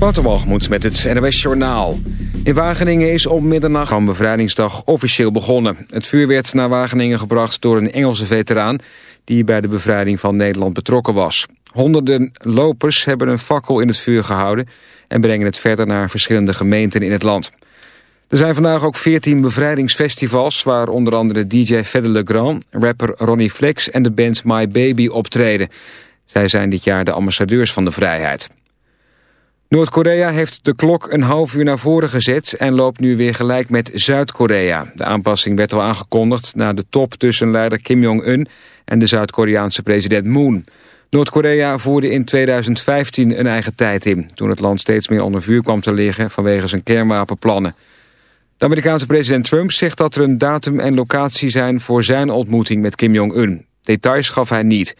Waterwalgemoed met het NWS Journaal. In Wageningen is op middernacht van bevrijdingsdag officieel begonnen. Het vuur werd naar Wageningen gebracht door een Engelse veteraan... die bij de bevrijding van Nederland betrokken was. Honderden lopers hebben een fakkel in het vuur gehouden... en brengen het verder naar verschillende gemeenten in het land. Er zijn vandaag ook 14 bevrijdingsfestivals... waar onder andere DJ Fedde Legrand, rapper Ronnie Flex... en de band My Baby optreden. Zij zijn dit jaar de ambassadeurs van de vrijheid. Noord-Korea heeft de klok een half uur naar voren gezet... en loopt nu weer gelijk met Zuid-Korea. De aanpassing werd al aangekondigd na de top tussen leider Kim Jong-un... en de Zuid-Koreaanse president Moon. Noord-Korea voerde in 2015 een eigen tijd in... toen het land steeds meer onder vuur kwam te liggen vanwege zijn kernwapenplannen. De Amerikaanse president Trump zegt dat er een datum en locatie zijn... voor zijn ontmoeting met Kim Jong-un. Details gaf hij niet...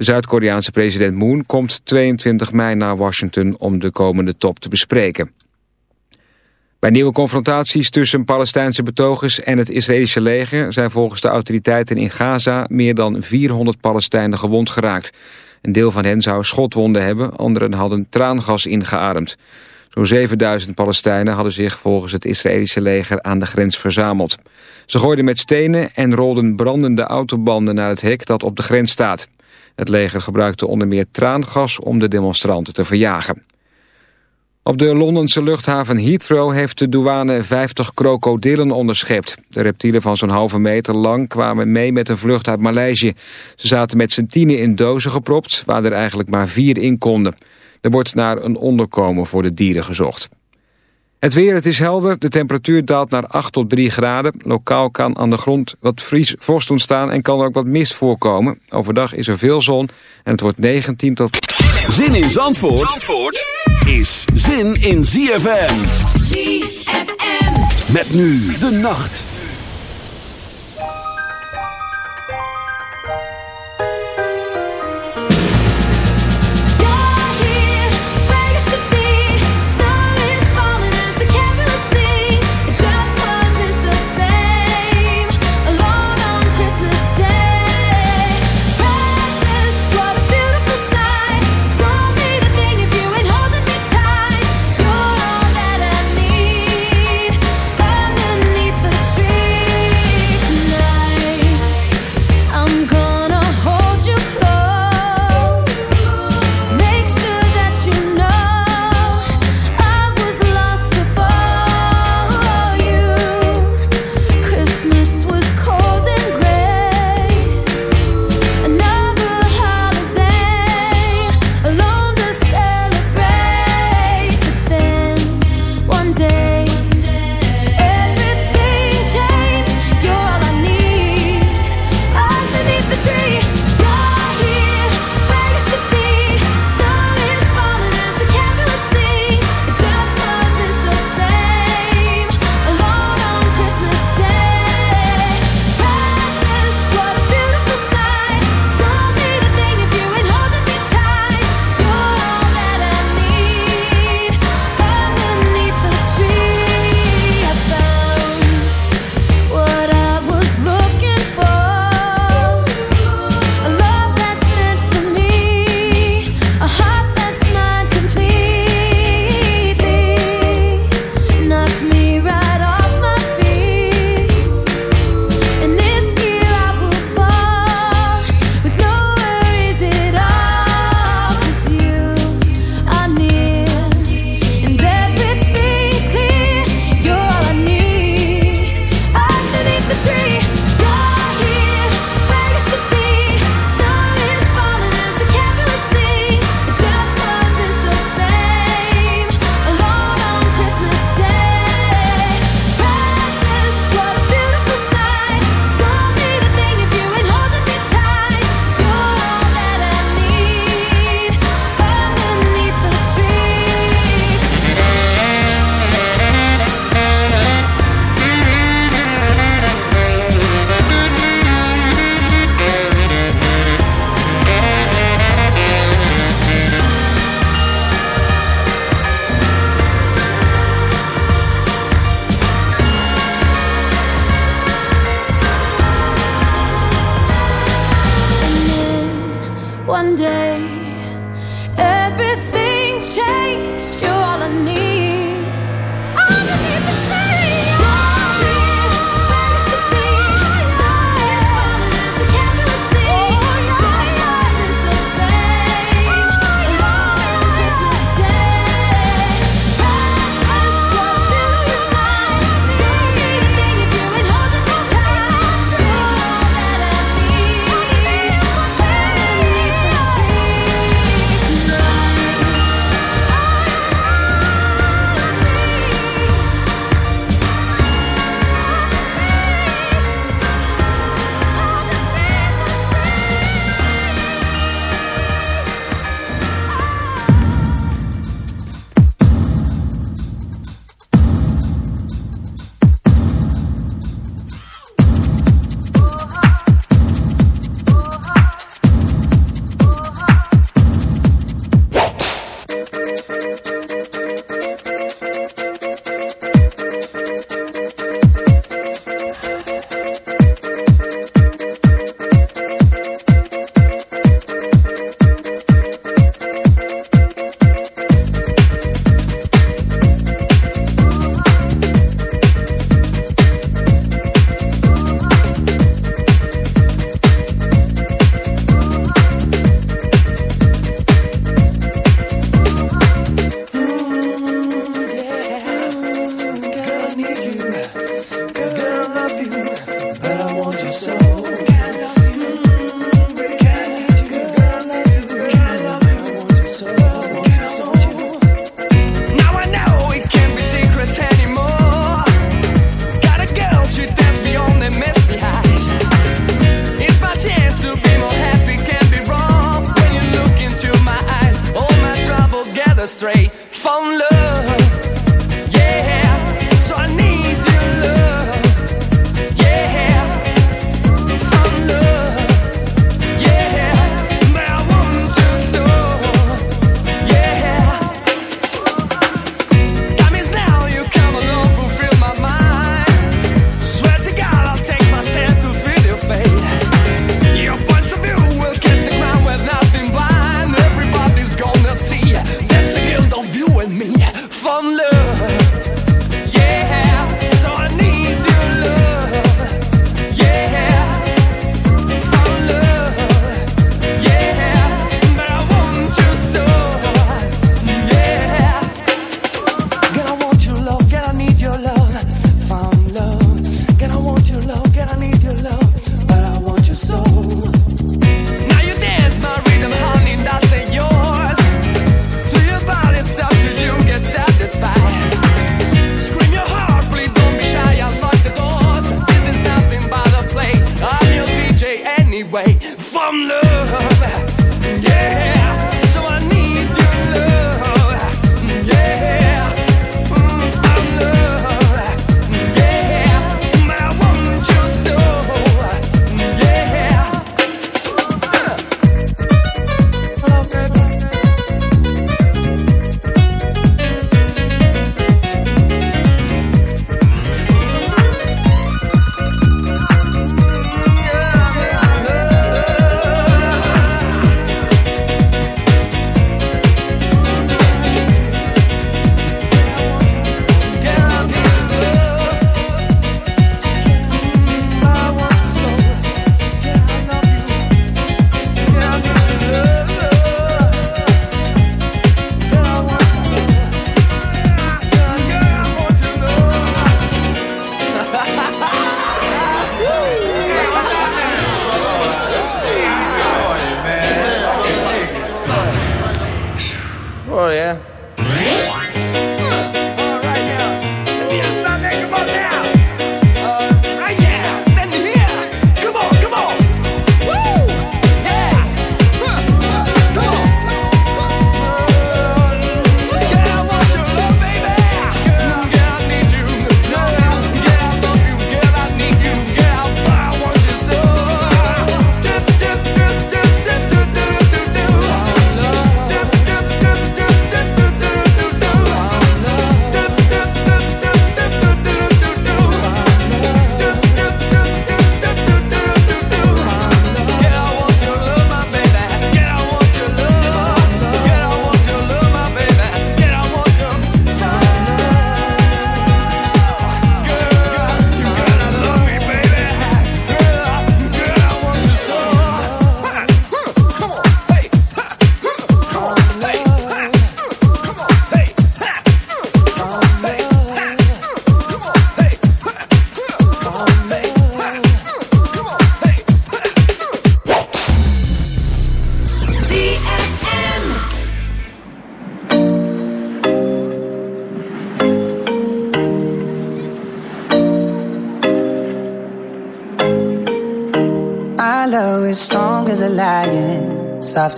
Zuid-Koreaanse president Moon komt 22 mei naar Washington om de komende top te bespreken. Bij nieuwe confrontaties tussen Palestijnse betogers en het Israëlische leger... zijn volgens de autoriteiten in Gaza meer dan 400 Palestijnen gewond geraakt. Een deel van hen zou schotwonden hebben, anderen hadden traangas ingeademd. Zo'n 7000 Palestijnen hadden zich volgens het Israëlische leger aan de grens verzameld. Ze gooiden met stenen en rolden brandende autobanden naar het hek dat op de grens staat. Het leger gebruikte onder meer traangas om de demonstranten te verjagen. Op de Londense luchthaven Heathrow heeft de douane 50 krokodillen onderschept. De reptielen van zo'n halve meter lang kwamen mee met een vlucht uit Maleisië. Ze zaten met z'n tienen in dozen gepropt, waar er eigenlijk maar vier in konden. Er wordt naar een onderkomen voor de dieren gezocht. Het weer, het is helder. De temperatuur daalt naar 8 tot 3 graden. Lokaal kan aan de grond wat vries, vorst ontstaan en kan er ook wat mist voorkomen. Overdag is er veel zon en het wordt 19 tot... Zin in Zandvoort, Zandvoort is zin in ZFM. ZFM. Met nu de nacht. Satisfied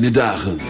fijne dagen.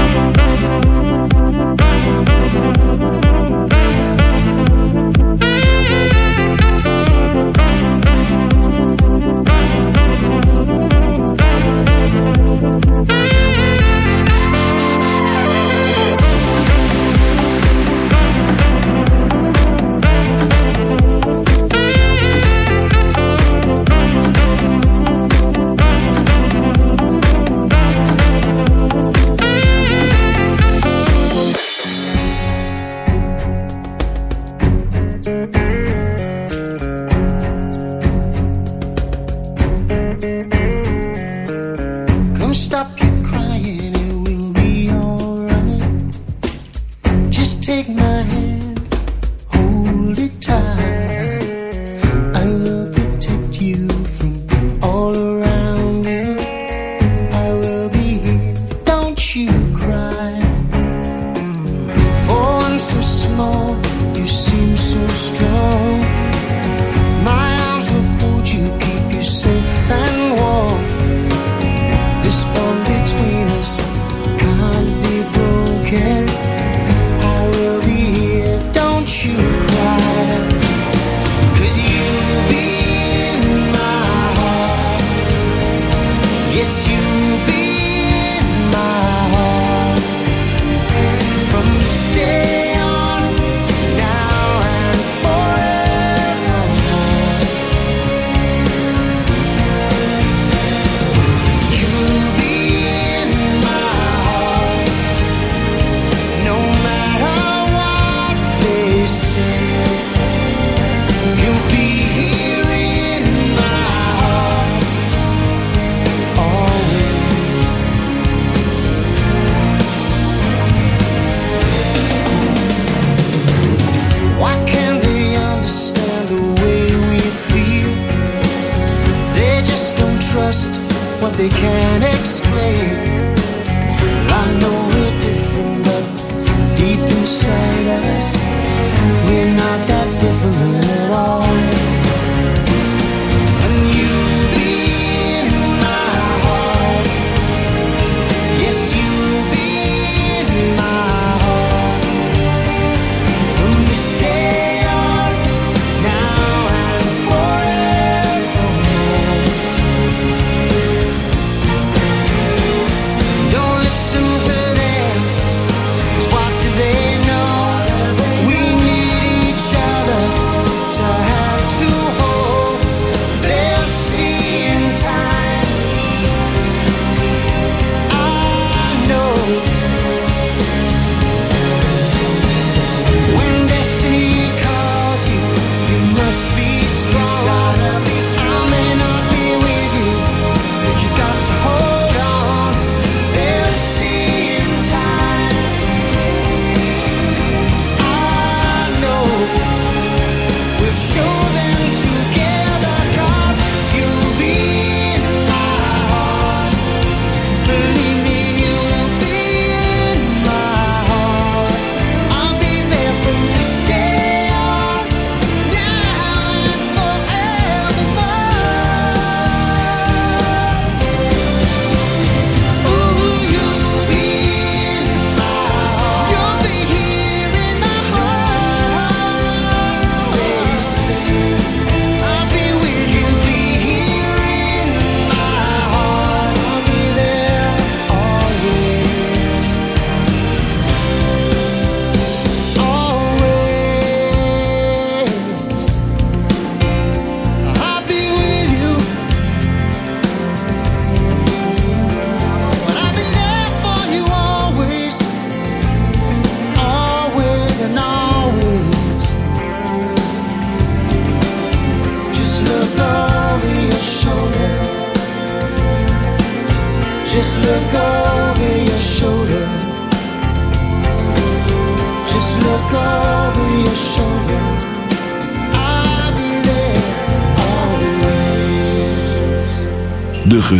Me.